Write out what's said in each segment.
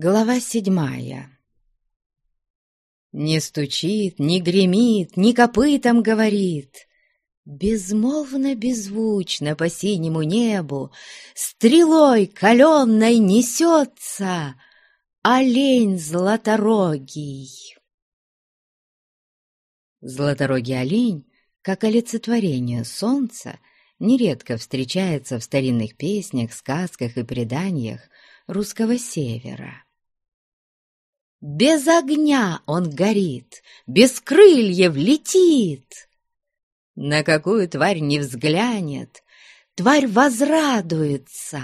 Глава седьмая Не стучит, не гремит, не копытом говорит. Безмолвно, беззвучно по синему небу Стрелой каленной несется Олень златорогий. Златорогий олень, как олицетворение солнца, нередко встречается в старинных песнях, сказках и преданиях русского севера. Без огня он горит, без крыльев летит. На какую тварь не взглянет, тварь возрадуется.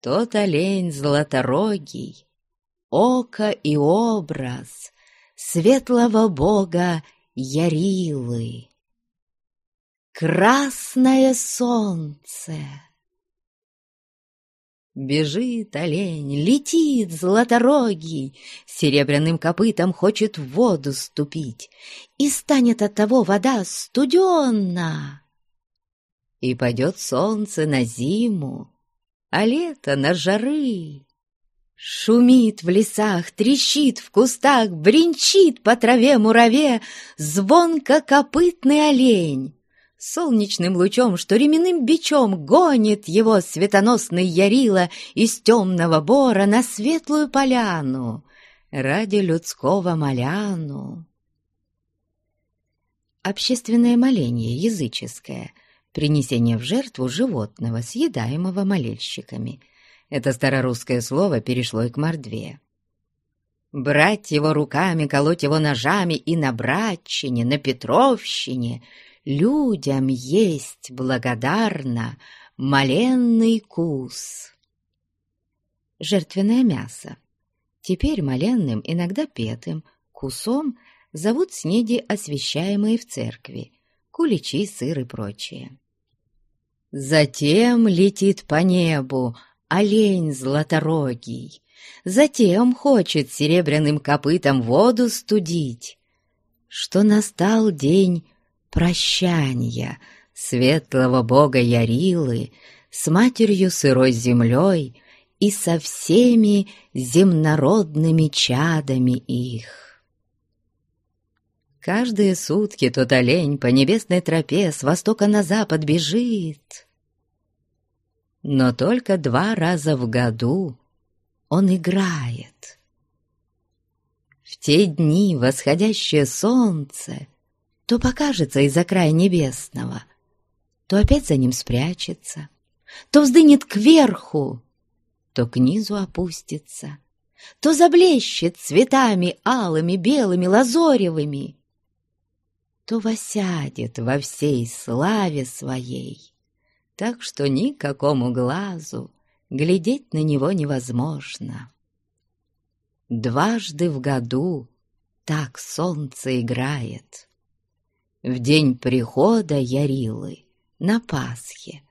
Тот олень златорогий, око и образ светлого бога Ярилы. Красное солнце Бежит олень, летит златорогий, Серебряным копытом хочет в воду ступить, И станет от того вода студенна. И пойдет солнце на зиму, а лето на жары. Шумит в лесах, трещит в кустах, Бринчит по траве мураве Звонко копытный олень солнечным лучом, что ременным бичом гонит его светоносный Ярила из темного бора на светлую поляну ради людского моляну. Общественное моление языческое, принесение в жертву животного, съедаемого молельщиками. Это старорусское слово перешло и к мордве. Брать его руками, колоть его ножами и на Братчине, на Петровщине — людям есть благодарно маленный кус. Жертвенное мясо. Теперь маленным, иногда петым, кусом зовут снеди, освящаемые в церкви, куличи, сыр и прочее. Затем летит по небу олень златорогий, затем хочет серебряным копытом воду студить, что настал день прощания светлого бога Ярилы с матерью сырой землей и со всеми земнородными чадами их. Каждые сутки тот олень по небесной тропе с востока на запад бежит. Но только два раза в году он играет. В те дни восходящее солнце — то покажется из-за края небесного, то опять за ним спрячется, то вздынет кверху, то к низу опустится, то заблещет цветами алыми, белыми, лазоревыми, то восядет во всей славе своей, так что никакому глазу глядеть на него невозможно. Дважды в году так солнце играет в день прихода Ярилы на Пасхе,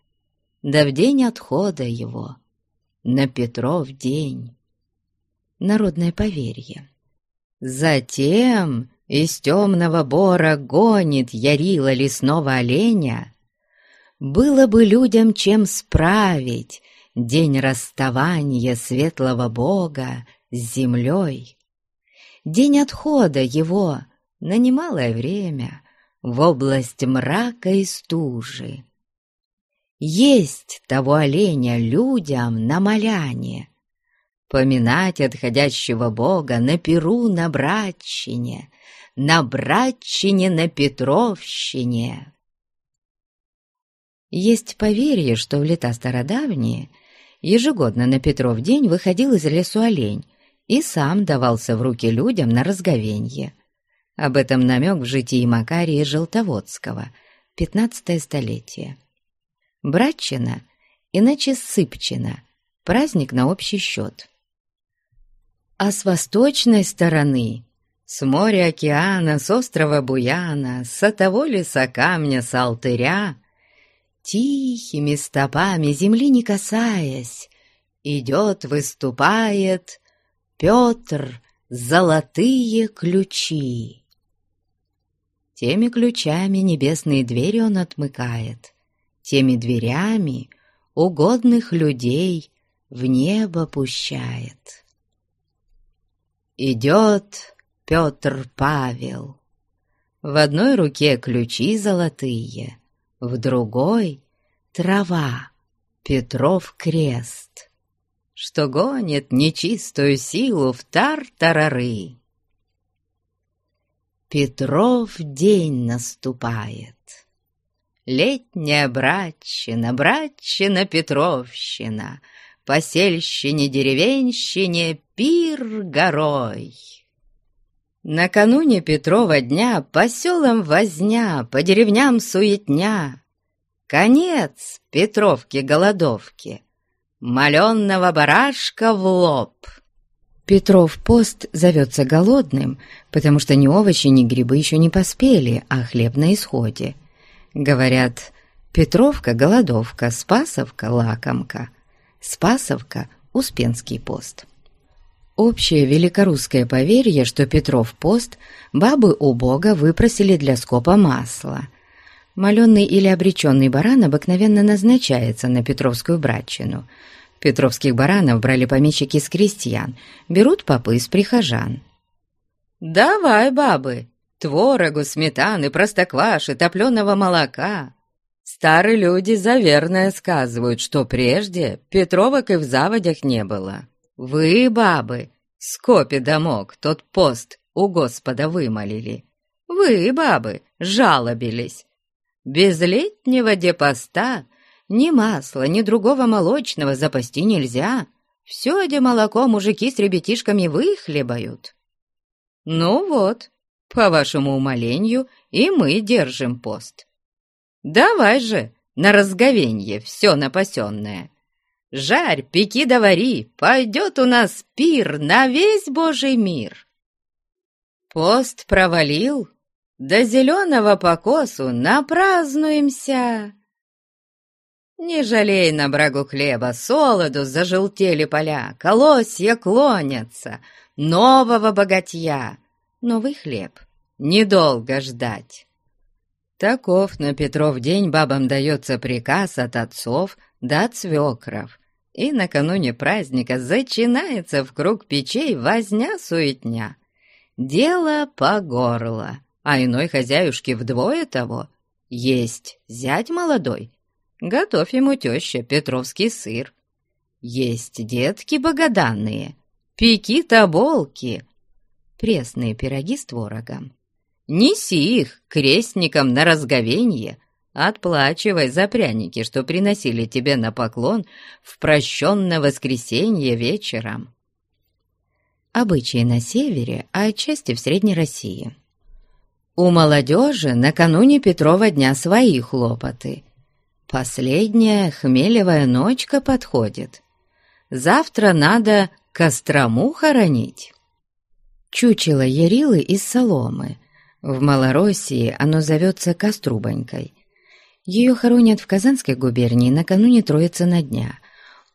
да в день отхода его на Петров день. Народное поверье. Затем из темного бора гонит Ярила лесного оленя, было бы людям чем справить день расставания светлого Бога с землей, день отхода его на немалое время в область мрака и стужи. Есть того оленя людям на моляне, поминать отходящего бога на Перу на Братчине, на Братчине на Петровщине. Есть поверье, что в лета стародавние ежегодно на Петров день выходил из лесу олень и сам давался в руки людям на разговенье. Об этом намек в житии Макария Желтоводского, 15 столетие. Братчина, иначе Сыпчина, праздник на общий счет. А с восточной стороны, с моря океана, с острова Буяна, с того леса камня, с алтыря, тихими стопами, земли не касаясь, идет, выступает Петр, золотые ключи. Теми ключами небесные двери он отмыкает, теми дверями угодных людей в небо пущает. Идет Петр Павел. В одной руке ключи золотые, в другой — трава, Петров крест, что гонит нечистую силу в тар-тарары. Петров день наступает. Летняя братчина, братчина Петровщина, Посельщине-деревенщине пир горой. Накануне Петрова дня по селам возня, по деревням суетня. Конец Петровки-голодовки, маленного барашка в лоб. Петров пост зовется голодным, потому что ни овощи, ни грибы еще не поспели, а хлеб на исходе. Говорят, Петровка — голодовка, Спасовка — лакомка, Спасовка — Успенский пост. Общее великорусское поверье, что Петров пост бабы у Бога выпросили для скопа масла. Маленный или обреченный баран обыкновенно назначается на Петровскую братчину. Петровских баранов брали помещики с крестьян, берут попы из прихожан. «Давай, бабы, творогу, сметаны, простокваши, топленого молока!» Старые люди заверное сказывают, что прежде Петровок и в заводях не было. Вы, бабы, скопе домок, тот пост у Господа вымолили. Вы, бабы, жалобились. Без летнего депоста ни масла, ни другого молочного запасти нельзя. Все, где молоко мужики с ребятишками выхлебают. Ну вот, по вашему умолению, и мы держим пост. Давай же на разговенье все напасенное. Жарь, пеки да вари, пойдет у нас пир на весь Божий мир. Пост провалил, до зеленого покосу напразднуемся. Не жалей на брагу хлеба, солоду зажелтели поля, колосья клонятся, нового богатья. Новый хлеб недолго ждать. Таков на Петров день бабам дается приказ от отцов да от свекров, и накануне праздника зачинается в круг печей возня-суетня. Дело по горло, а иной хозяюшке вдвое того. Есть зять молодой, готовь ему теща петровский сыр. Есть детки богоданные, пеки таболки, пресные пироги с творогом. Неси их крестникам на разговенье, отплачивай за пряники, что приносили тебе на поклон в прощенное воскресенье вечером. Обычаи на севере, а отчасти в Средней России. У молодежи накануне Петрова дня свои хлопоты. Последняя хмелевая ночка подходит. Завтра надо Кострому хоронить. Чучело Ярилы из соломы — в Малороссии оно зовется Кострубонькой. Ее хоронят в Казанской губернии накануне Троицы на дня.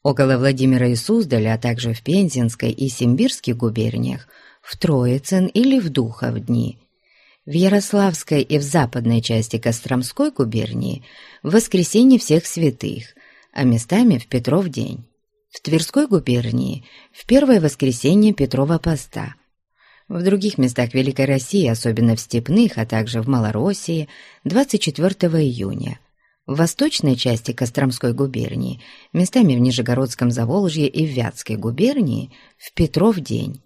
Около Владимира и Суздаля, а также в Пензенской и Симбирских губерниях, в Троицын или в Духов дни. В Ярославской и в западной части Костромской губернии в воскресенье всех святых, а местами в Петров день. В Тверской губернии в первое воскресенье Петрова поста – в других местах Великой России, особенно в Степных, а также в Малороссии, 24 июня. В восточной части Костромской губернии, местами в Нижегородском Заволжье и в Вятской губернии, в Петров день.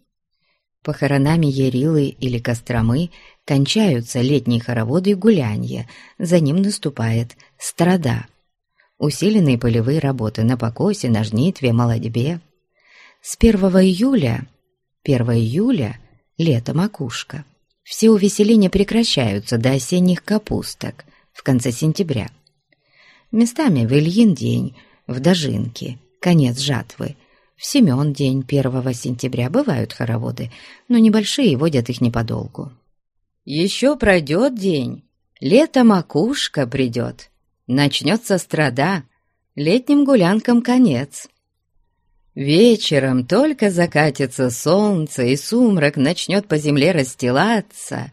Похоронами Ярилы или Костромы кончаются летние хороводы и гулянья, за ним наступает страда. Усиленные полевые работы на покосе, на жнитве, молодьбе. С 1 июля, 1 июля – лето макушка. Все увеселения прекращаются до осенних капусток в конце сентября. Местами в Ильин день, в Дожинке, конец жатвы, в Семен день 1 сентября бывают хороводы, но небольшие водят их неподолгу. Еще пройдет день, лето макушка придет, начнется страда, летним гулянкам конец. Вечером только закатится солнце, и сумрак начнет по земле расстилаться.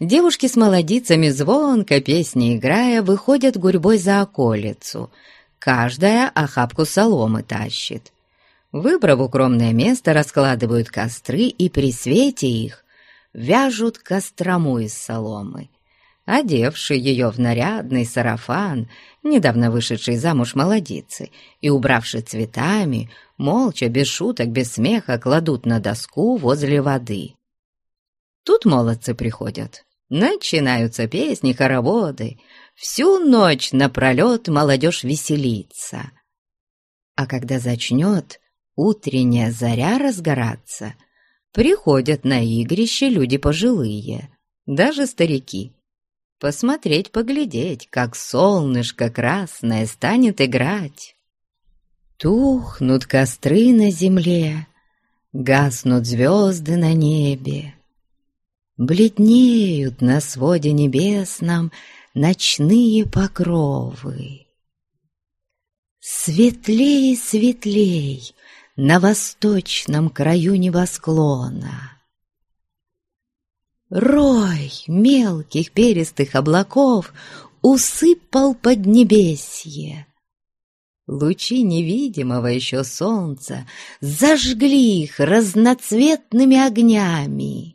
Девушки с молодицами, звонко песни играя, выходят гурьбой за околицу. Каждая охапку соломы тащит. Выбрав укромное место, раскладывают костры и при свете их вяжут кострому из соломы. Одевший ее в нарядный сарафан, недавно вышедший замуж молодицы, и убравший цветами, молча, без шуток, без смеха, кладут на доску возле воды. Тут молодцы приходят. Начинаются песни, хороводы. Всю ночь напролет молодежь веселится. А когда зачнет утренняя заря разгораться, приходят на игрище люди пожилые, даже старики. Посмотреть, поглядеть, как солнышко красное станет играть. Тухнут костры на земле, гаснут звезды на небе. Бледнеют на своде небесном ночные покровы. Светлей, светлей на восточном краю небосклона. Рой мелких перистых облаков усыпал поднебесье. Лучи невидимого еще солнца зажгли их разноцветными огнями.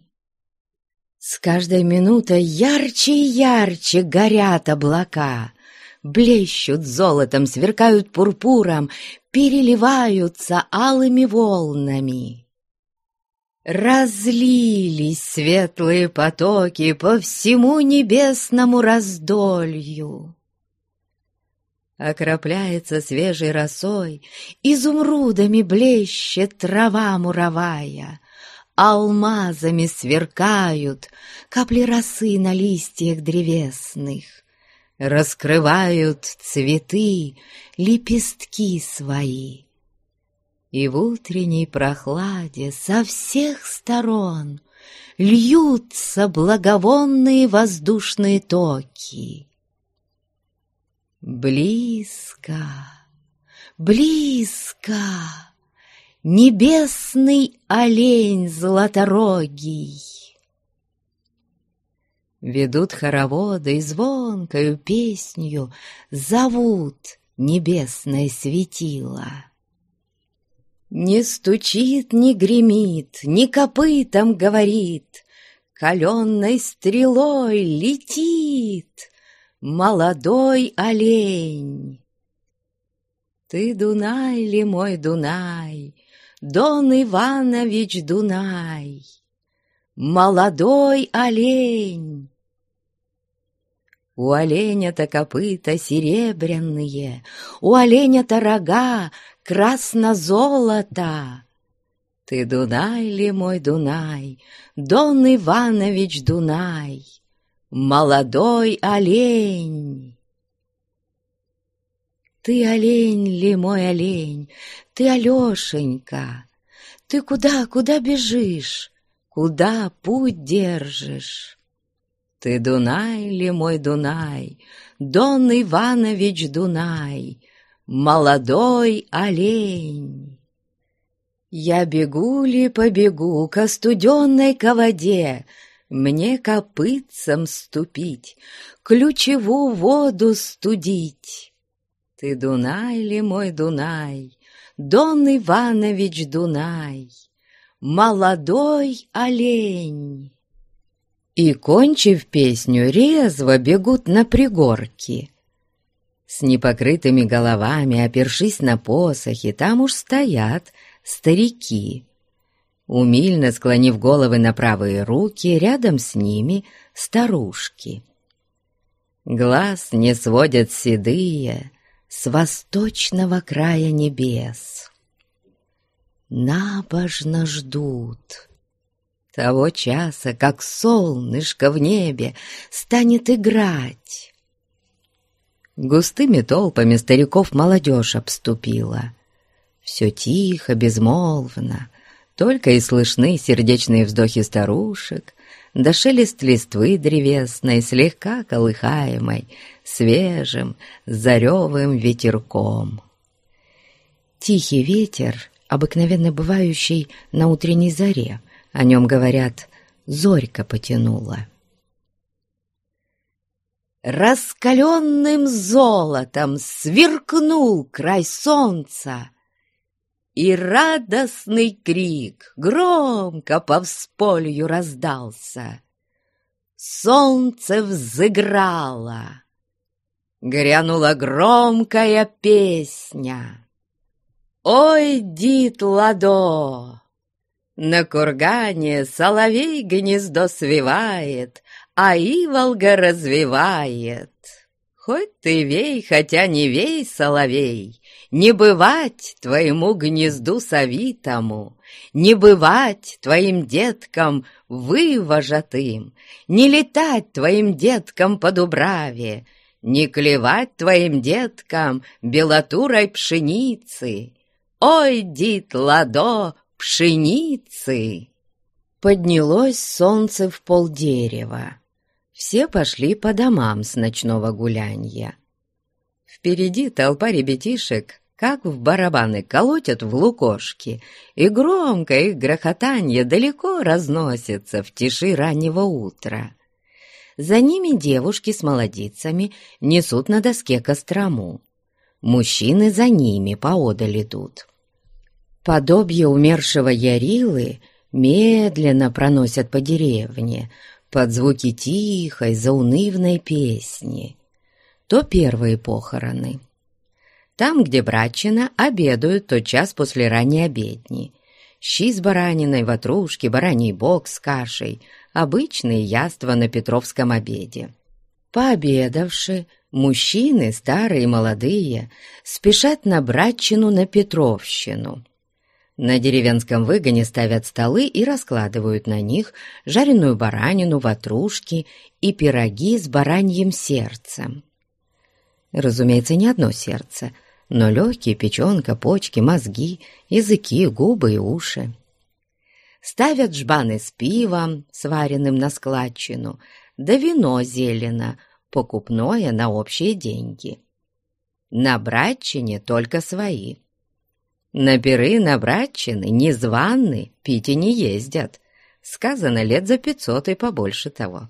С каждой минутой ярче и ярче горят облака, блещут золотом, сверкают пурпуром, переливаются алыми волнами. Разлились светлые потоки по всему небесному раздолью. Окропляется свежей росой, изумрудами блещет трава муровая, Алмазами сверкают капли росы на листьях древесных, Раскрывают цветы, лепестки свои. И в утренней прохладе со всех сторон Льются благовонные воздушные токи. Близко, близко Небесный олень золоторогий. Ведут хороводы и звонкою песнью Зовут небесное светило. Не стучит, не гремит, не копытом говорит, Каленной стрелой летит Молодой олень. Ты, Дунай ли мой Дунай, Дон Иванович Дунай, молодой олень. У оленя-то копыта серебряные, У оленя-то рога красно-золото. Ты Дунай ли мой Дунай, Дон Иванович Дунай, Молодой олень. Ты олень ли мой олень, ты Алешенька, Ты куда, куда бежишь, куда путь держишь? Ты Дунай ли мой Дунай, Дон Иванович Дунай, Молодой олень? Я бегу ли побегу к остуденной ко воде, Мне копытцам ступить, ключеву воду студить? Ты Дунай ли мой Дунай, Дон Иванович Дунай, Молодой олень. И, кончив песню, резво бегут на пригорки. С непокрытыми головами, опершись на посохи, там уж стоят старики. Умильно склонив головы на правые руки, рядом с ними старушки. Глаз не сводят седые, с восточного края небес. Набожно ждут того часа, как солнышко в небе станет играть. Густыми толпами стариков молодежь обступила. Все тихо, безмолвно, только и слышны сердечные вздохи старушек, да шелест листвы древесной, слегка колыхаемой, свежим, заревым ветерком. Тихий ветер, обыкновенно бывающий на утренней заре, о нем говорят «зорька потянула». Раскаленным золотом сверкнул край солнца, И радостный крик громко по всполью раздался. Солнце взыграло, грянула громкая песня. Ой, дит ладо! На кургане соловей гнездо свивает, а иволга развивает. Хоть ты вей, хотя не вей, соловей, Не бывать твоему гнезду совитому, Не бывать твоим деткам вывожатым, Не летать твоим деткам по дубраве, Не клевать твоим деткам белотурой пшеницы. Ой, дит ладо, пшеницы! Поднялось солнце в полдерева. Все пошли по домам с ночного гулянья. Впереди толпа ребятишек, как в барабаны, колотят в лукошки, и громко их грохотанье далеко разносится в тиши раннего утра. За ними девушки с молодицами несут на доске кострому. Мужчины за ними поодаль идут. Подобие умершего Ярилы медленно проносят по деревне, под звуки тихой, заунывной песни. То первые похороны. Там, где братчина, обедают тот час после ранней обедни. Щи с бараниной, ватрушки, бараний бок с кашей — обычные яства на Петровском обеде. Пообедавши, мужчины, старые и молодые, спешат на братчину на Петровщину — на деревенском выгоне ставят столы и раскладывают на них жареную баранину, ватрушки и пироги с бараньим сердцем. Разумеется, не одно сердце, но легкие, печенка, почки, мозги, языки, губы и уши. Ставят жбаны с пивом, сваренным на складчину, да вино зелено, покупное на общие деньги. На братчине только свои – на пиры на незваны пить и не ездят. Сказано лет за пятьсот и побольше того.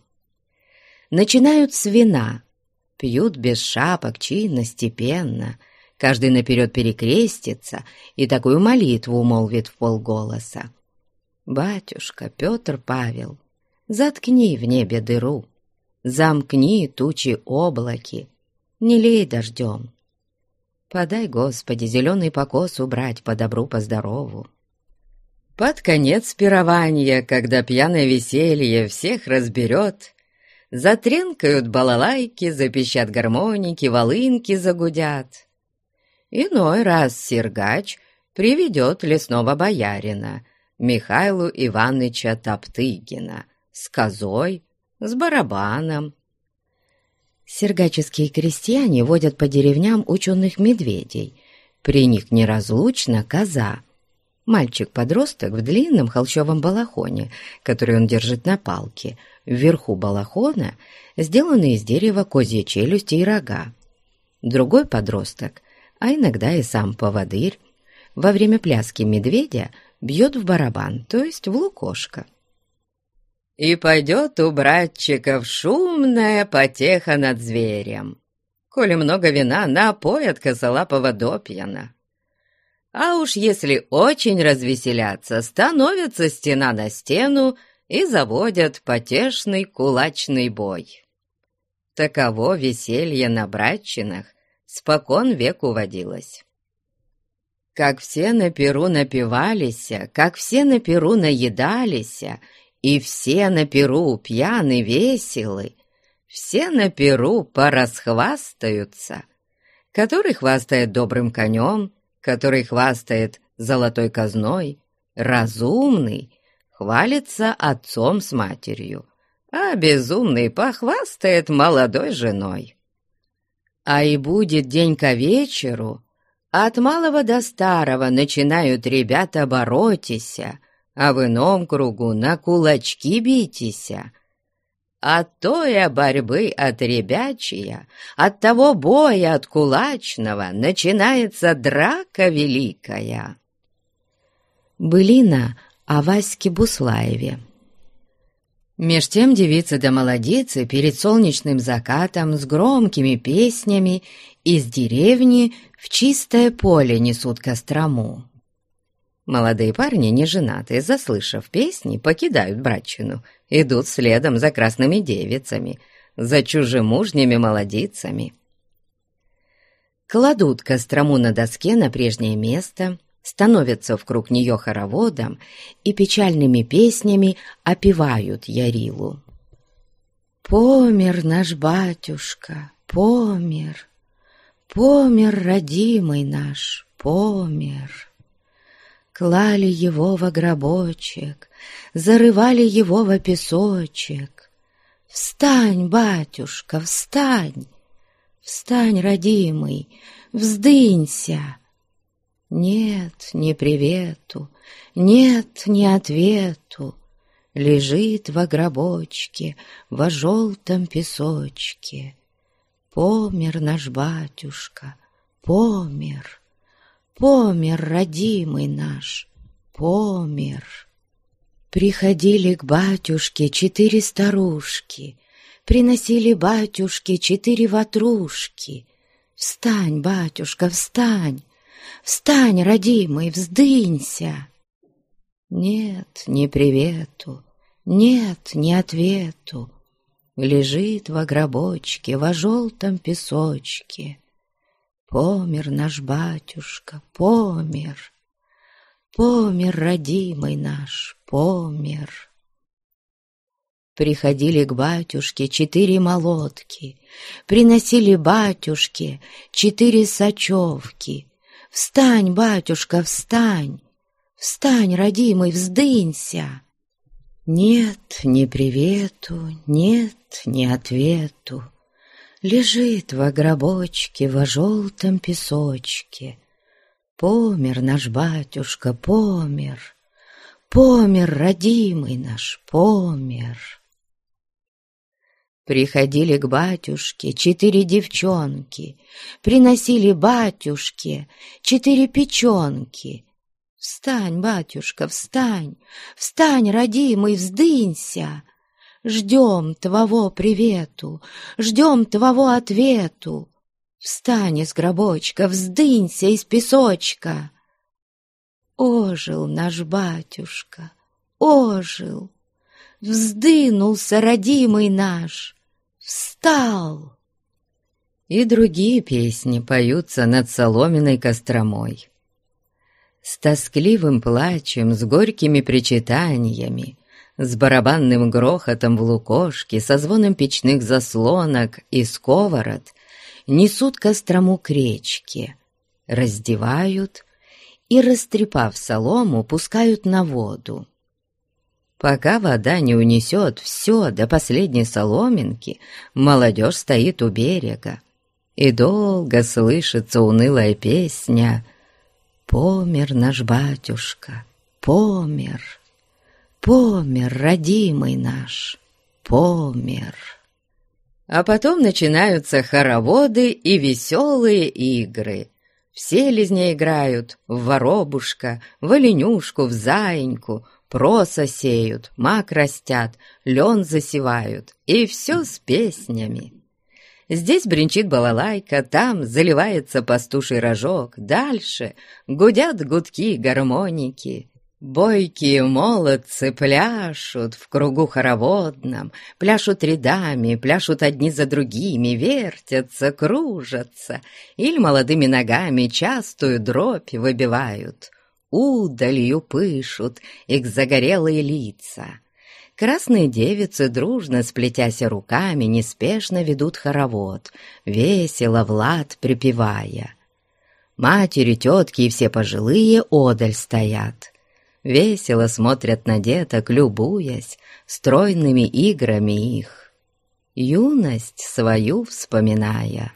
Начинают с вина. Пьют без шапок, чинно, степенно. Каждый наперед перекрестится и такую молитву молвит в полголоса. «Батюшка Петр Павел, заткни в небе дыру, замкни тучи облаки, не лей дождем, Подай, Господи, зеленый покос убрать по добру, по здорову. Под конец пирования, когда пьяное веселье всех разберет, Затренкают балалайки, запищат гармоники, волынки загудят. Иной раз Сергач приведет лесного боярина, Михайлу Иваныча Топтыгина, с козой, с барабаном, Сергаческие крестьяне водят по деревням ученых медведей. При них неразлучна коза. Мальчик-подросток в длинном холщовом балахоне, который он держит на палке. Вверху балахона сделаны из дерева козьи челюсти и рога. Другой подросток, а иногда и сам поводырь, во время пляски медведя бьет в барабан, то есть в лукошко и пойдет у братчиков шумная потеха над зверем. Коли много вина, напоят косолапого допьяна. А уж если очень развеселятся, становится стена на стену и заводят потешный кулачный бой. Таково веселье на братчинах спокон веку водилось. Как все на перу напивались, как все на перу наедались, и все на перу пьяны веселы, все на перу порасхвастаются, который хвастает добрым конем, который хвастает золотой казной, разумный хвалится отцом с матерью, а безумный похвастает молодой женой. А и будет день ко вечеру, от малого до старого начинают ребята боротися, а в ином кругу на кулачки битеся. От той борьбы от ребячья, от того боя от кулачного начинается драка великая. Былина о Ваське Буслаеве Меж тем девицы да молодицы перед солнечным закатом с громкими песнями из деревни в чистое поле несут кострому. Молодые парни, не женатые, заслышав песни, покидают братчину, идут следом за красными девицами, за чужемужними молодицами. Кладут Кострому на доске на прежнее место, становятся в круг нее хороводом и печальными песнями опевают Ярилу. «Помер наш батюшка, помер, помер родимый наш, помер». Клали его во гробочек, зарывали его во песочек. Встань, батюшка, встань, встань, родимый, вздынься. Нет, ни привету, нет, ни ответу, Лежит во гробочке, во желтом песочке. Помер наш батюшка, помер, помер, родимый наш, помер. Приходили к батюшке четыре старушки, Приносили батюшке четыре ватрушки. Встань, батюшка, встань, Встань, родимый, вздынься. Нет, ни привету, нет, ни ответу. Лежит во гробочке, во желтом песочке. Помер наш батюшка, помер. Помер, родимый наш, помер. Приходили к батюшке четыре молотки, Приносили батюшке четыре сочевки. Встань, батюшка, встань, Встань, родимый, вздынься. Нет ни привету, нет ни ответу. Лежит во гробочке, во желтом песочке. Помер наш батюшка, помер, Помер, родимый наш, помер. Приходили к батюшке четыре девчонки, Приносили батюшке четыре печенки. Встань, батюшка, встань, встань, родимый, вздынься. Ждем твоего привету, ждем твоего ответу. Встань из гробочка, вздынься из песочка. Ожил наш батюшка, ожил, Вздынулся родимый наш, встал. И другие песни поются над соломенной костромой. С тоскливым плачем, с горькими причитаниями, С барабанным грохотом в лукошке, Со звоном печных заслонок и сковород Несут кострому к речке, раздевают И, растрепав солому, пускают на воду. Пока вода не унесет все до последней соломинки, молодежь стоит у берега, и долго слышится унылая песня Помер наш батюшка, помер, помер, родимый наш, помер. А потом начинаются хороводы и веселые игры. Все лизни играют в воробушка, в оленюшку, в заиньку, проса сеют, мак растят, лен засевают, и все с песнями. Здесь бренчит балалайка, там заливается пастуший рожок, дальше гудят гудки гармоники. Бойкие молодцы пляшут в кругу хороводном, пляшут рядами, пляшут одни за другими, вертятся, кружатся, или молодыми ногами частую дробь выбивают, удалью пышут их загорелые лица. Красные девицы, дружно сплетясь руками, неспешно ведут хоровод, весело Влад припевая. Матери, тетки и все пожилые одаль стоят. Весело смотрят на деток, любуясь стройными играми их, юность свою вспоминая.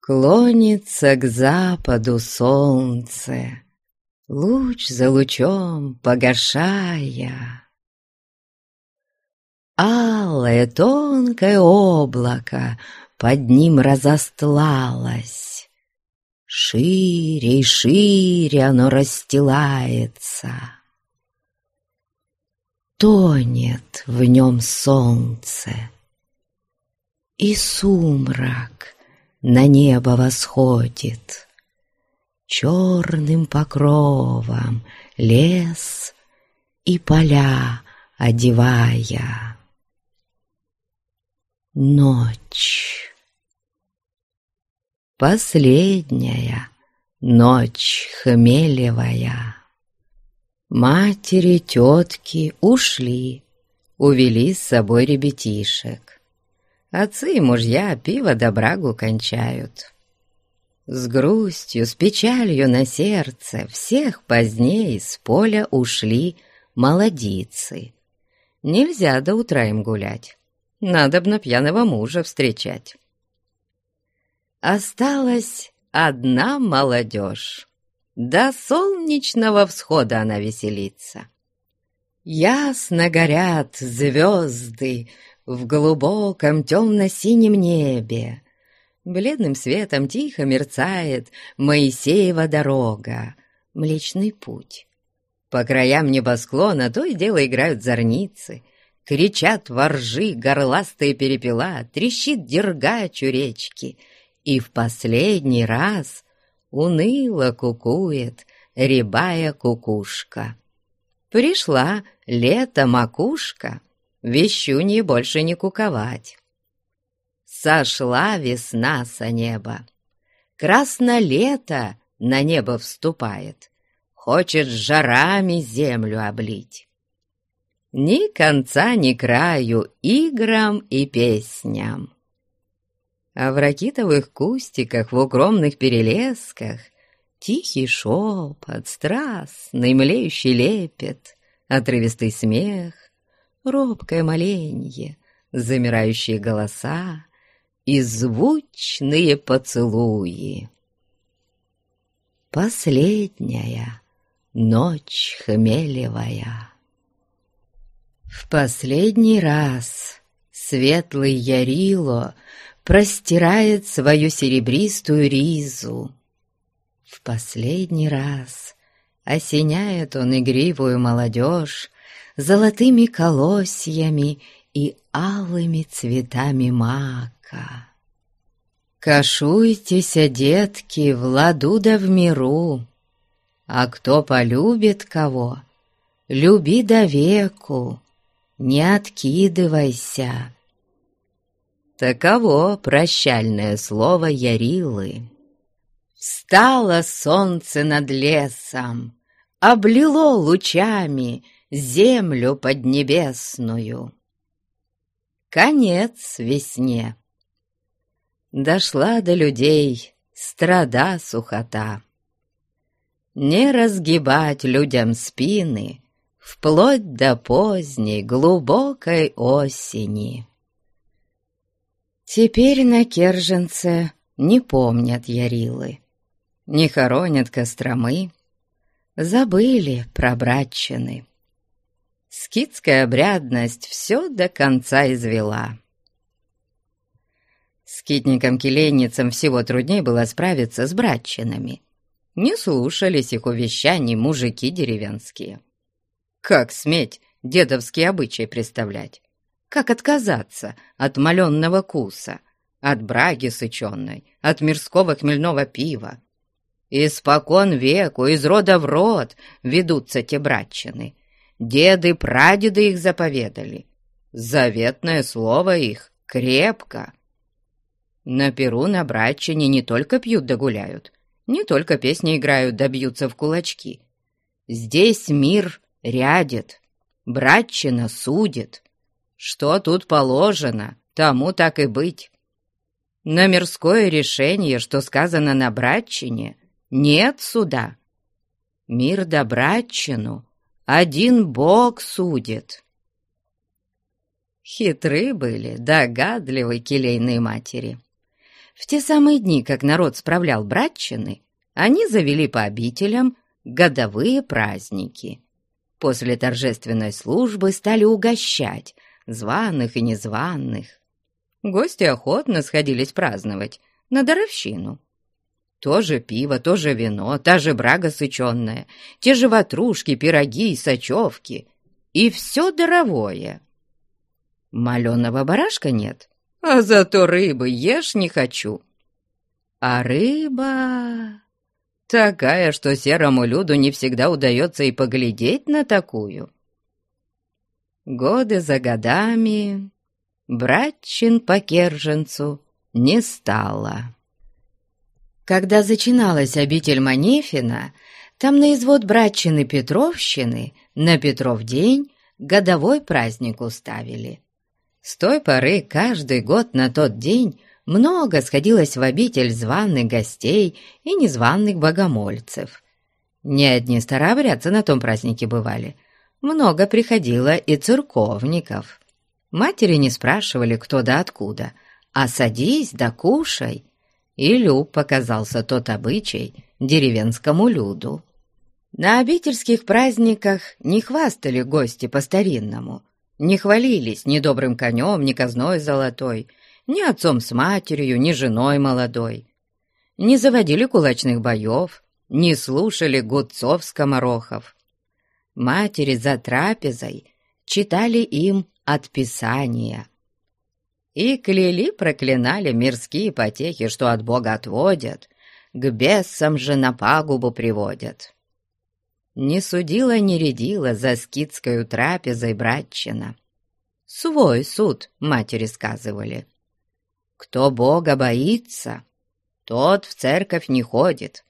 Клонится к западу солнце, луч за лучом погашая. Алое тонкое облако под ним разостлалось. Шире и шире оно расстилается. Тонет в нем солнце, и сумрак на небо восходит. черным покровом лес и поля одевая. Ночь. Последняя ночь хмелевая. Матери, тетки ушли, увели с собой ребятишек. Отцы и мужья пиво да брагу кончают. С грустью, с печалью на сердце всех позднее с поля ушли молодицы. Нельзя до утра им гулять, надобно пьяного мужа встречать. Осталась одна молодежь. До солнечного всхода она веселится. Ясно горят звезды в глубоком темно-синем небе, Бледным светом тихо мерцает Моисеева дорога, Млечный путь. По краям небосклона то и дело играют зорницы, Кричат воржи горластые перепела, Трещит дергач у речки, И в последний раз уныло кукует Рябая кукушка. Пришла лето макушка, Вещунье больше не куковать. Сошла весна со неба. Красно лето на небо вступает, Хочет жарами землю облить. Ни конца, ни краю играм и песням. А в ракитовых кустиках, в укромных перелесках Тихий шепот, страстный, млеющий лепет, Отрывистый смех, робкое моленье, Замирающие голоса, и звучные поцелуи. Последняя ночь хмелевая. В последний раз светлый Ярило простирает свою серебристую ризу. В последний раз осеняет он игривую молодежь золотыми колосьями и алыми цветами мак века. Кашуйтесь, детки, в ладу да в миру, А кто полюбит кого, люби до веку, Не откидывайся. Таково прощальное слово Ярилы. Встало солнце над лесом, Облило лучами землю поднебесную. Конец весне дошла до людей страда сухота. Не разгибать людям спины вплоть до поздней глубокой осени. Теперь на Керженце не помнят Ярилы, не хоронят Костромы, забыли про братчины. Скидская обрядность все до конца извела. Скитникам-келейницам всего труднее было справиться с братчинами. Не слушались их увещаний мужики деревенские. Как сметь дедовский обычай представлять? Как отказаться от маленного куса, от браги сыченной, от мирского хмельного пива? Испокон веку, из рода в род ведутся те братчины. Деды-прадеды их заповедали. Заветное слово их крепко. На Перу на Братчине не только пьют да гуляют, не только песни играют да бьются в кулачки. Здесь мир рядит, Братчина судит. Что тут положено, тому так и быть. На мирское решение, что сказано на Братчине, нет суда. Мир да Братчину один Бог судит. Хитры были, догадливы келейные матери. В те самые дни, как народ справлял братчины, они завели по обителям годовые праздники. После торжественной службы стали угощать званых и незваных. Гости охотно сходились праздновать на даровщину. Тоже пиво, тоже вино, та же брага сыченная, те же ватрушки, пироги и сочевки. И все даровое. Маленого барашка нет, а зато рыбы ешь не хочу. А рыба... Такая, что серому люду не всегда удается и поглядеть на такую. Годы за годами братчин по Керженцу не стало. Когда зачиналась обитель Манефина, там на извод братчины Петровщины на Петров день годовой праздник уставили. С той поры каждый год на тот день много сходилось в обитель званых гостей и незваных богомольцев. Не одни старообрядцы на том празднике бывали, много приходило и церковников. Матери не спрашивали, кто да откуда, а садись да кушай. И люб показался тот обычай деревенскому люду. На обительских праздниках не хвастали гости по-старинному, не хвалились ни добрым конем, ни казной золотой, ни отцом с матерью, ни женой молодой. Не заводили кулачных боев, не слушали гудцов-скоморохов. Матери за трапезой читали им от Писания. И кляли-проклинали мирские потехи, что от Бога отводят, к бесам же на пагубу приводят. Не судила, не рядила за скидскою трапезой братчина. Свой суд матери сказывали. Кто Бога боится, тот в церковь не ходит,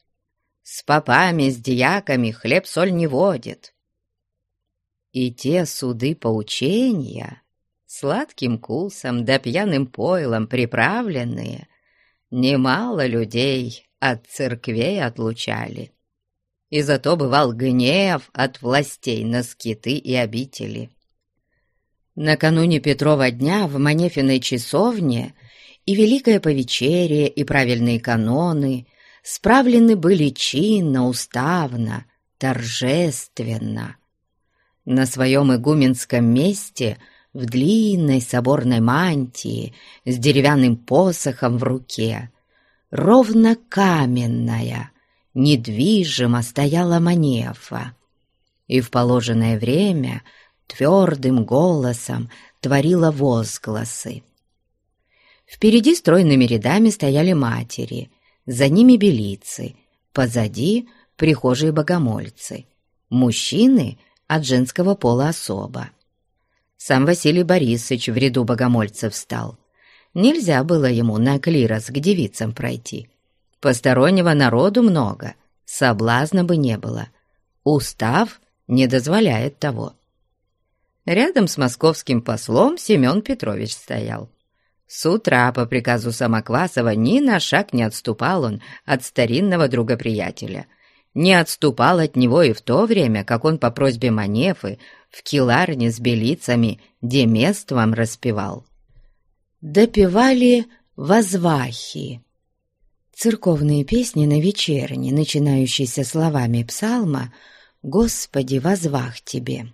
с попами, с дьяками хлеб-соль не водит. И те суды поучения, сладким кусом да пьяным пойлом приправленные, немало людей от церквей отлучали и зато бывал гнев от властей на скиты и обители. Накануне Петрова дня в Манефиной часовне и Великое Повечерие, и правильные каноны справлены были чинно, уставно, торжественно. На своем игуменском месте в длинной соборной мантии с деревянным посохом в руке, ровно каменная — недвижимо стояла Манефа. И в положенное время твердым голосом творила возгласы. Впереди стройными рядами стояли матери, за ними белицы, позади прихожие богомольцы, мужчины от женского пола особо. Сам Василий Борисович в ряду богомольцев встал. Нельзя было ему на клирос к девицам пройти. Постороннего народу много, соблазна бы не было. Устав не дозволяет того. Рядом с московским послом Семен Петрович стоял. С утра по приказу Самоквасова ни на шаг не отступал он от старинного друга-приятеля. Не отступал от него и в то время, как он по просьбе Манефы в киларне с белицами демеством распевал. Допевали возвахи церковные песни на вечерне, начинающиеся словами псалма «Господи, возвах Тебе».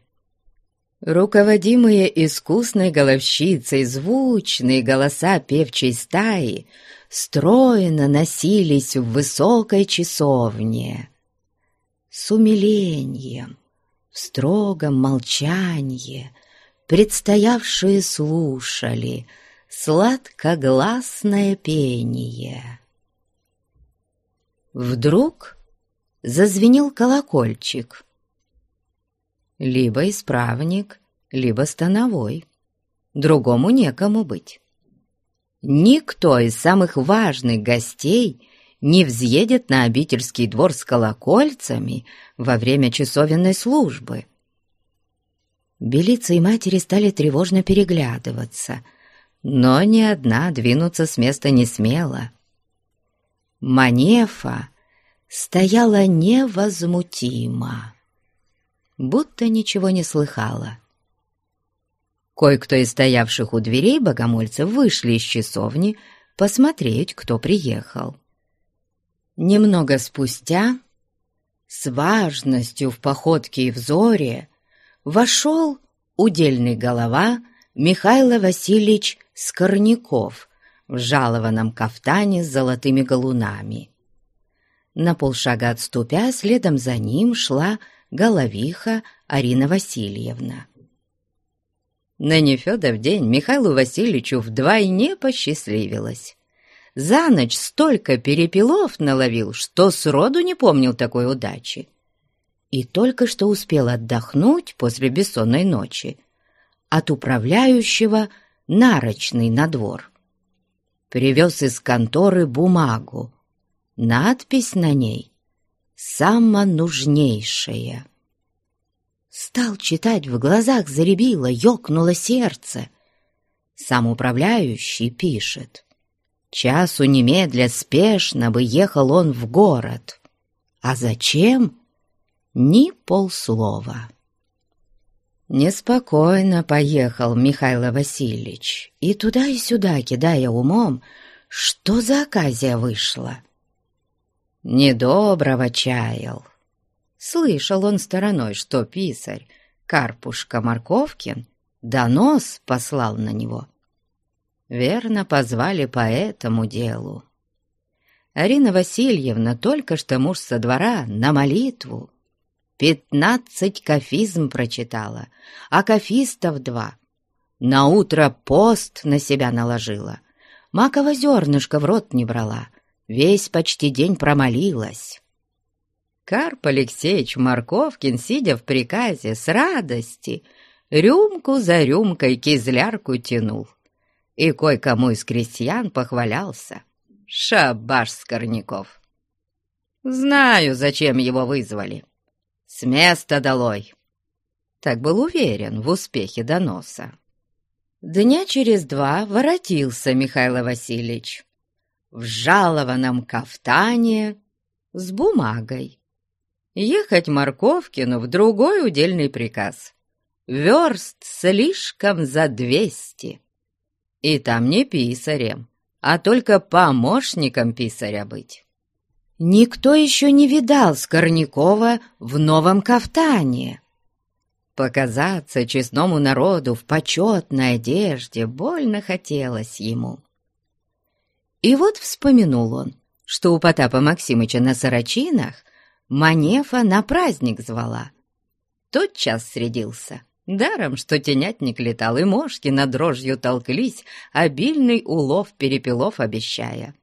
Руководимые искусной головщицей звучные голоса певчей стаи стройно носились в высокой часовне. С умилением, в строгом молчании предстоявшие слушали сладкогласное пение. Вдруг зазвенел колокольчик. Либо исправник, либо становой. Другому некому быть. Никто из самых важных гостей не взъедет на обительский двор с колокольцами во время часовенной службы. Белицы и матери стали тревожно переглядываться, но ни одна двинуться с места не смела. Манефа стояла невозмутимо, будто ничего не слыхала. Кое-кто из стоявших у дверей богомольцев вышли из часовни посмотреть, кто приехал. Немного спустя, с важностью в походке и взоре, вошел удельный голова Михаил Васильевич Скорняков в жалованном кафтане с золотыми галунами. На полшага отступя, следом за ним шла головиха Арина Васильевна. На Нефедов день Михаилу Васильевичу вдвойне посчастливилось. За ночь столько перепелов наловил, что сроду не помнил такой удачи. И только что успел отдохнуть после бессонной ночи от управляющего нарочный на двор. Привез из конторы бумагу, надпись на ней «Самонужнейшая». Стал читать, в глазах заребило, ёкнуло сердце. Сам управляющий пишет. Часу немедля спешно бы ехал он в город. А зачем? Ни полслова. Неспокойно поехал Михаил Васильевич, и туда и сюда, кидая умом, что за оказия вышла. Недоброго чаял. Слышал он стороной, что писарь Карпушка Марковкин донос послал на него. Верно, позвали по этому делу. Арина Васильевна только что муж со двора на молитву. Пятнадцать кафизм прочитала, а кафистов два. На утро пост на себя наложила. Маково зернышко в рот не брала, весь почти день промолилась. Карп Алексеевич Марковкин, сидя в приказе, с радости рюмку за рюмкой кизлярку тянул. И кое-кому из крестьян похвалялся. Шабаш Скорняков. Знаю, зачем его вызвали. С места долой. Так был уверен в успехе доноса. Дня через два воротился Михаил Васильевич в жалованном кафтане с бумагой ехать Марковкину в другой удельный приказ. Верст слишком за двести. И там не писарем, а только помощником писаря быть. Никто еще не видал Скорнякова в новом кафтане. Показаться честному народу в почетной одежде больно хотелось ему. И вот вспомянул он, что у Потапа Максимыча на Сорочинах Манефа на праздник звала. Тот час средился. Даром, что тенятник летал, и мошки над дрожью толклись, обильный улов перепелов обещая.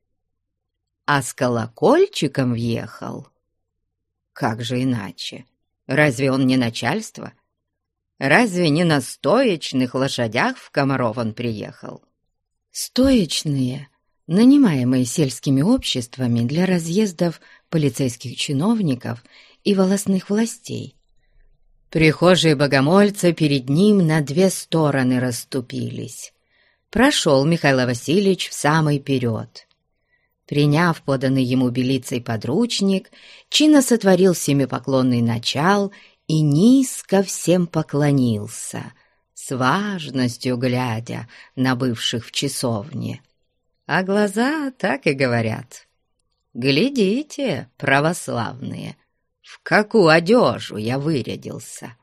А с колокольчиком въехал. Как же иначе? Разве он не начальство? Разве не на стоечных лошадях в Комаров он приехал? Стоечные, нанимаемые сельскими обществами для разъездов полицейских чиновников и волосных властей. Прихожие богомольца перед ним на две стороны расступились. Прошел Михаил Васильевич в самый перед. Приняв поданный ему белицей подручник, чинно сотворил семипоклонный начал и низко всем поклонился, с важностью глядя на бывших в часовне. А глаза так и говорят. Глядите, православные, в какую одежу я вырядился.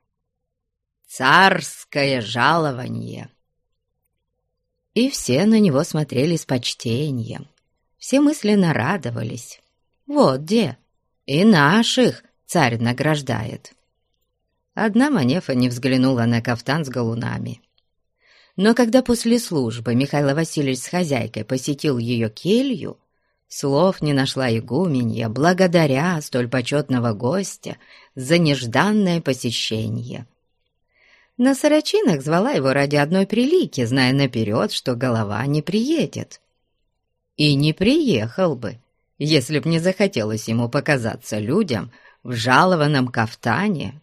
Царское жалование. И все на него смотрели с почтением. Все мысленно радовались. Вот где. И наших царь награждает. Одна Манефа не взглянула на кафтан с галунами. Но когда после службы Михаил Васильевич с хозяйкой посетил ее келью, Слов не нашла игуменья, благодаря столь почетного гостя за нежданное посещение. На сорочинах звала его ради одной прилики, зная наперед, что голова не приедет. И не приехал бы, если б не захотелось ему показаться людям в жалованном кафтане.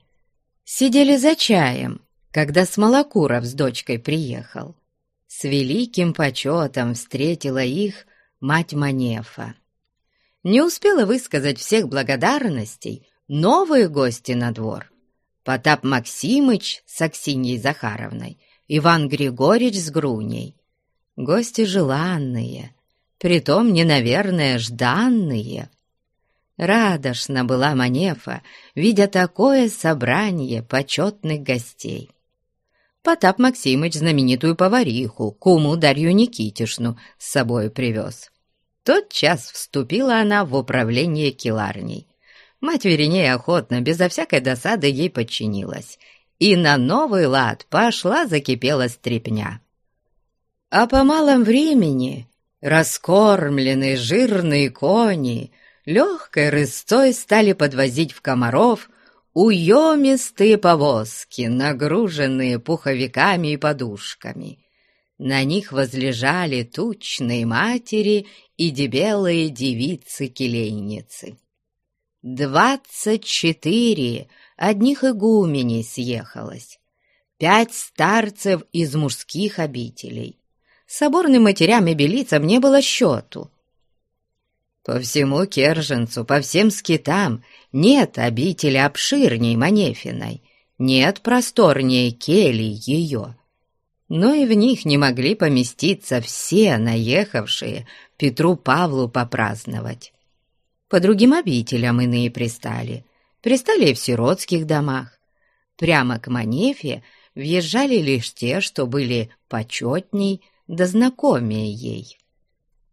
Сидели за чаем, когда Смолокуров с дочкой приехал. С великим почетом встретила их мать Манефа. Не успела высказать всех благодарностей новые гости на двор. Потап Максимыч с Аксиньей Захаровной, Иван Григорьевич с Груней. Гости желанные, притом не, наверное, жданные. Радошна была Манефа, видя такое собрание почетных гостей. Потап Максимыч знаменитую повариху, куму Дарью Никитишну, с собой привез. Тот час вступила она в управление киларней. Мать Веринея охотно, безо всякой досады ей подчинилась. И на новый лад пошла закипела стрепня. А по малом времени Раскормленные жирные кони легкой рысцой стали подвозить в комаров уемистые повозки, нагруженные пуховиками и подушками. На них возлежали тучные матери и дебелые девицы-келейницы. Двадцать четыре одних игуменей съехалось, пять старцев из мужских обителей. Соборным матерям и белицам не было счету. По всему Керженцу, по всем скитам нет обители обширней Манефиной, нет просторнее келий ее. Но и в них не могли поместиться все наехавшие Петру Павлу попраздновать. По другим обителям иные пристали. Пристали и в сиротских домах. Прямо к Манефе въезжали лишь те, что были почетней да знакомее ей.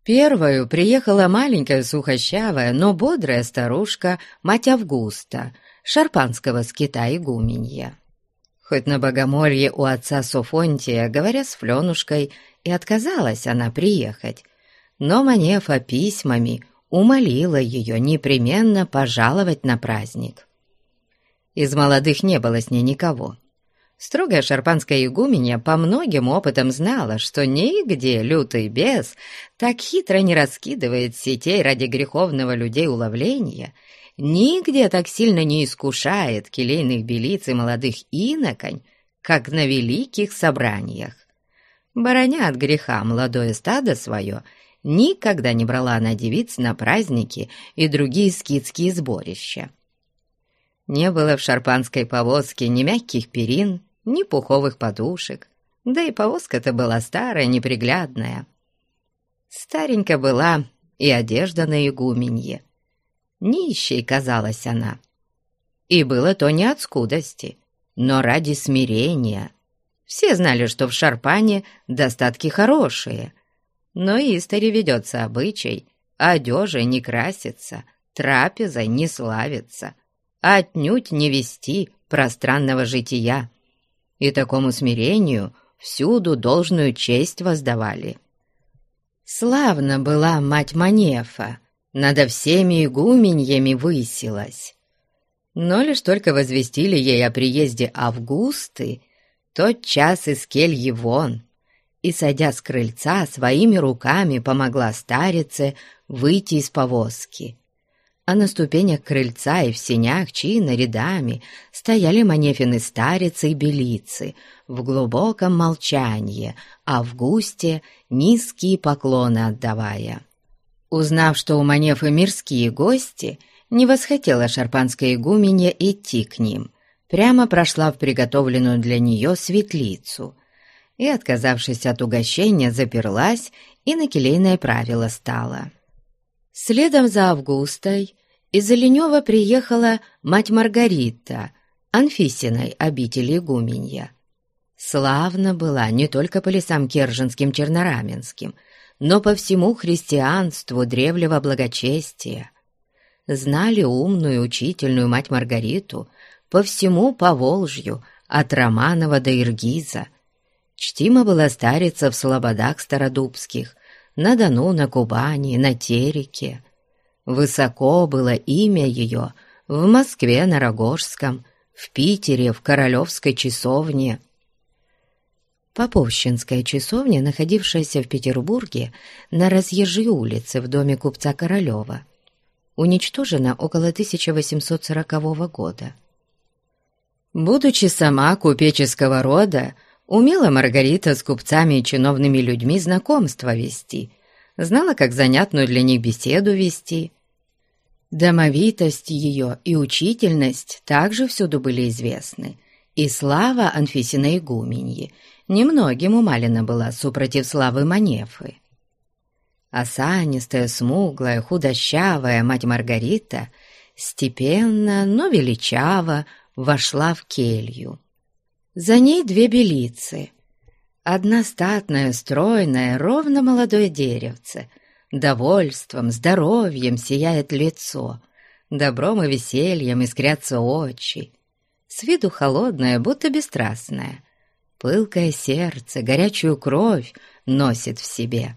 Первою приехала маленькая сухощавая, но бодрая старушка, мать Августа, шарпанского скита игуменья. Хоть на богомолье у отца Софонтия, говоря с Фленушкой, и отказалась она приехать, но Манефа письмами умолила ее непременно пожаловать на праздник. Из молодых не было с ней никого. Строгая шарпанская игуменья по многим опытам знала, что нигде лютый бес так хитро не раскидывает сетей ради греховного людей уловления, нигде так сильно не искушает келейных белиц и молодых иноконь, как на великих собраниях. Бороня от греха молодое стадо свое — никогда не брала она девиц на праздники и другие скидские сборища. Не было в шарпанской повозке ни мягких перин, ни пуховых подушек, да и повозка-то была старая, неприглядная. Старенька была и одежда на игуменье. Нищей казалась она. И было то не от скудости, но ради смирения. Все знали, что в Шарпане достатки хорошие, но истори ведется обычай, одежей не красится, трапезой не славится, отнюдь не вести пространного жития. И такому смирению всюду должную честь воздавали. Славно была мать Манефа, надо всеми игуменьями высилась. Но лишь только возвестили ей о приезде Августы, тот час из кельи вон, и, сойдя с крыльца, своими руками помогла старице выйти из повозки. А на ступенях крыльца и в сенях чина рядами стояли манефины старицы и белицы в глубоком молчании, а в густе низкие поклоны отдавая. Узнав, что у манефы мирские гости, не восхотела шарпанская игуменья идти к ним, прямо прошла в приготовленную для нее светлицу — и, отказавшись от угощения, заперлась и на келейное правило стала. Следом за Августой из Оленева приехала мать Маргарита, Анфисиной обители игуменья. Славно была не только по лесам Керженским Чернораменским, но по всему христианству древнего благочестия. Знали умную учительную мать Маргариту по всему Поволжью, от Романова до Иргиза, Чтима была старица в слободах стародубских, на Дону, на Кубани, на Тереке. Высоко было имя ее в Москве на Рогожском, в Питере, в Королевской часовне. Поповщинская часовня, находившаяся в Петербурге на разъезжей улице в доме купца Королева, уничтожена около 1840 года. Будучи сама купеческого рода, Умела Маргарита с купцами и чиновными людьми знакомство вести, знала, как занятную для них беседу вести. Домовитость ее и учительность также всюду были известны, и слава Анфисиной игуменьи немногим умалена была супротив славы Манефы. Осанистая, смуглая, худощавая мать Маргарита степенно, но величаво вошла в келью. За ней две белицы. Одна статная, стройная, ровно молодое деревце. Довольством, здоровьем сияет лицо. Добром и весельем искрятся очи. С виду холодная, будто бесстрастная. Пылкое сердце, горячую кровь носит в себе.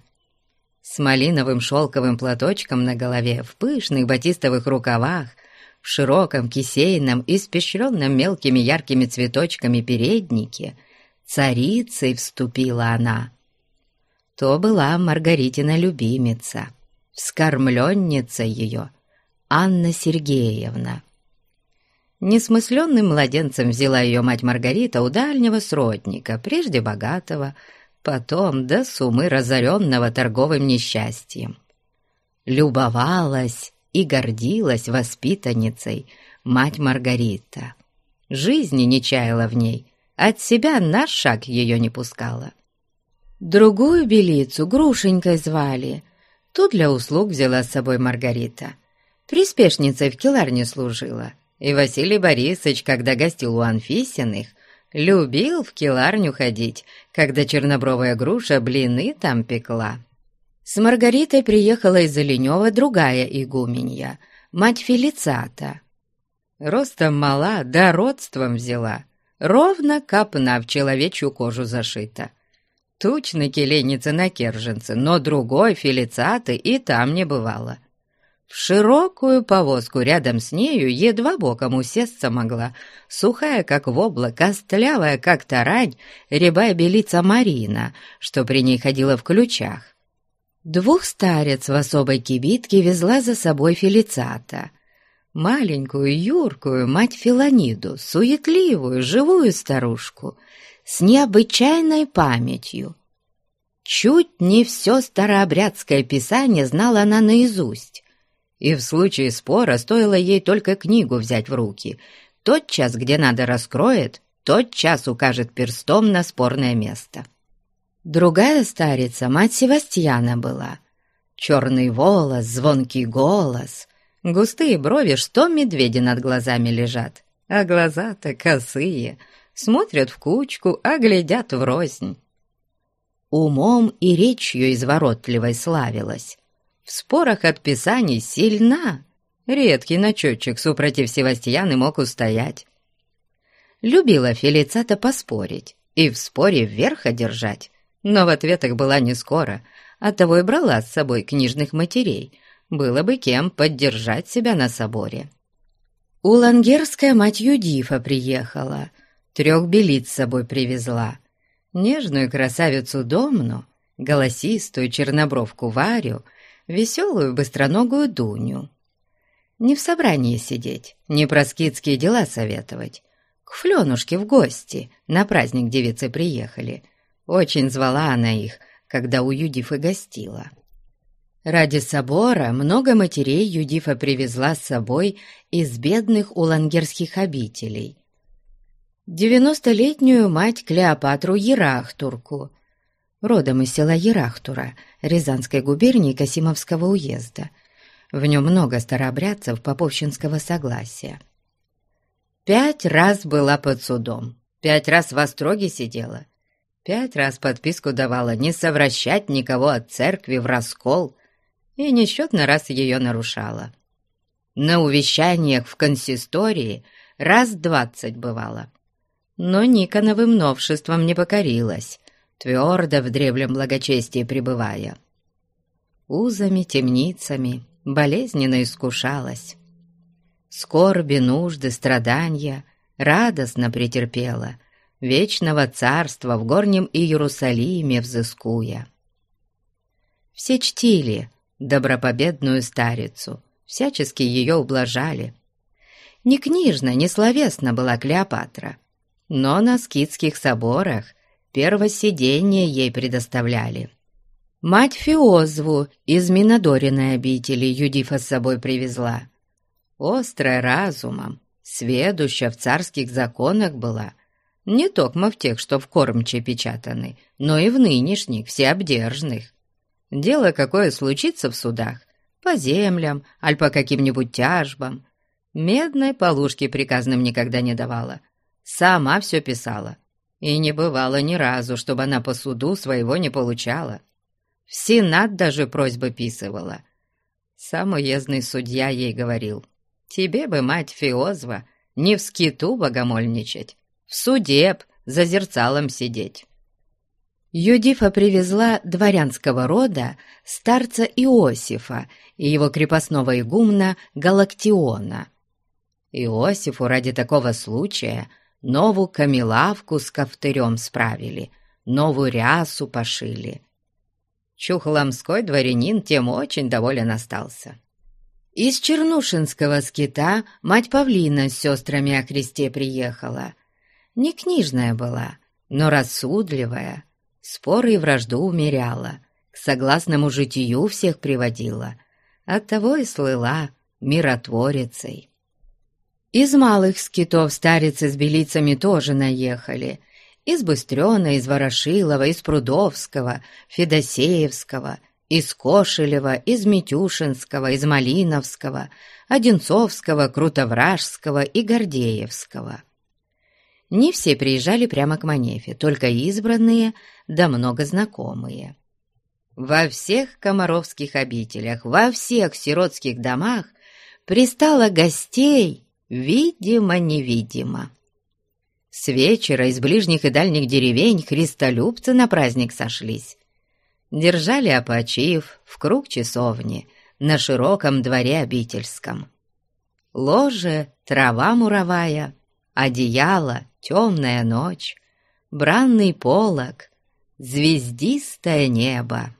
с малиновым шелковым платочком на голове, в пышных батистовых рукавах, в широком кисейном, испещренном мелкими яркими цветочками переднике, царицей вступила она. То была Маргаритина любимица, вскормленница ее, Анна Сергеевна. Несмысленным младенцем взяла ее мать Маргарита у дальнего сродника, прежде богатого, потом до сумы разоренного торговым несчастьем. Любовалась и гордилась воспитанницей мать Маргарита. Жизни не чаяла в ней, от себя на шаг ее не пускала. Другую белицу Грушенькой звали. Тут для услуг взяла с собой Маргарита. Приспешницей в келарне служила. И Василий Борисович, когда гостил у Анфисиных, Любил в келарню ходить, когда чернобровая груша блины там пекла. С Маргаритой приехала из Оленева другая игуменья, мать Фелицата. Ростом мала, да родством взяла, ровно копна в человечью кожу зашита. Тучный келеница на Керженце, но другой Фелицаты и там не бывало. В широкую повозку рядом с нею едва боком усесться могла, сухая, как вобла, костлявая, как тарань, рябая белица Марина, что при ней ходила в ключах. Двух старец в особой кибитке везла за собой Фелицата. Маленькую, юркую мать Филониду, суетливую, живую старушку, с необычайной памятью. Чуть не все старообрядское писание знала она наизусть, и в случае спора стоило ей только книгу взять в руки. Тот час, где надо, раскроет, тот час укажет перстом на спорное место. Другая старица, мать Севастьяна была. Черный волос, звонкий голос, густые брови, что медведи над глазами лежат, а глаза-то косые, смотрят в кучку, а глядят врознь. Умом и речью изворотливой славилась, в спорах от писаний сильна. Редкий начетчик, супротив Севастьяны, мог устоять. Любила Фелицата поспорить и в споре вверх одержать, но в ответах была не скоро, оттого и брала с собой книжных матерей, было бы кем поддержать себя на соборе. Улангерская мать Юдифа приехала, трех белиц с собой привезла, нежную красавицу Домну, голосистую чернобровку Варю веселую быстроногую Дуню. Не в собрании сидеть, не про скидские дела советовать. К Фленушке в гости на праздник девицы приехали. Очень звала она их, когда у Юдифы гостила. Ради собора много матерей Юдифа привезла с собой из бедных улангерских обителей. Девяностолетнюю мать Клеопатру Ерахтурку, родом из села Ерахтура, Рязанской губернии Касимовского уезда. В нем много старообрядцев Поповщинского согласия. Пять раз была под судом, пять раз в остроге сидела, пять раз подписку давала не совращать никого от церкви в раскол и несчетно раз ее нарушала. На увещаниях в консистории раз двадцать бывало. Но Никоновым новшеством не покорилась, твердо в древлем благочестии пребывая. Узами, темницами болезненно искушалась. Скорби, нужды, страдания радостно претерпела, вечного царства в горнем Иерусалиме взыскуя. Все чтили добропобедную старицу, всячески ее ублажали. Ни книжно, ни словесно была Клеопатра, но на скидских соборах первосидение ей предоставляли. Мать Фиозву из Минодориной обители Юдифа с собой привезла. Острая разумом, сведуща в царских законах была, не только в тех, что в кормче печатаны, но и в нынешних, всеобдержных. Дело какое случится в судах, по землям, аль по каким-нибудь тяжбам, медной полушки приказным никогда не давала, сама все писала, и не бывало ни разу, чтобы она по суду своего не получала. В Сенат даже просьбы писывала. Сам уездный судья ей говорил, «Тебе бы, мать Фиозва, не в скиту богомольничать, в суде б за зерцалом сидеть». Юдифа привезла дворянского рода старца Иосифа и его крепостного игумна Галактиона. Иосифу ради такого случая новую камелавку с ковтырем справили, новую рясу пошили. Чухломской дворянин тем очень доволен остался. Из Чернушинского скита мать Павлина с сестрами о кресте приехала. Не книжная была, но рассудливая, споры и вражду умеряла, к согласному житию всех приводила, оттого и слыла миротворицей. Из малых скитов старицы с белицами тоже наехали, из Быстрена, из Ворошилова, из Прудовского, Федосеевского, из Кошелева, из Митюшинского, из Малиновского, Одинцовского, Крутовражского и Гордеевского. Не все приезжали прямо к Манефе, только избранные да много знакомые. Во всех комаровских обителях, во всех сиротских домах пристало гостей, видимо-невидимо. С вечера из ближних и дальних деревень христолюбцы на праздник сошлись. Держали опочив в круг часовни на широком дворе обительском. Ложе, трава муровая, одеяло, темная ночь, бранный полог, звездистое небо.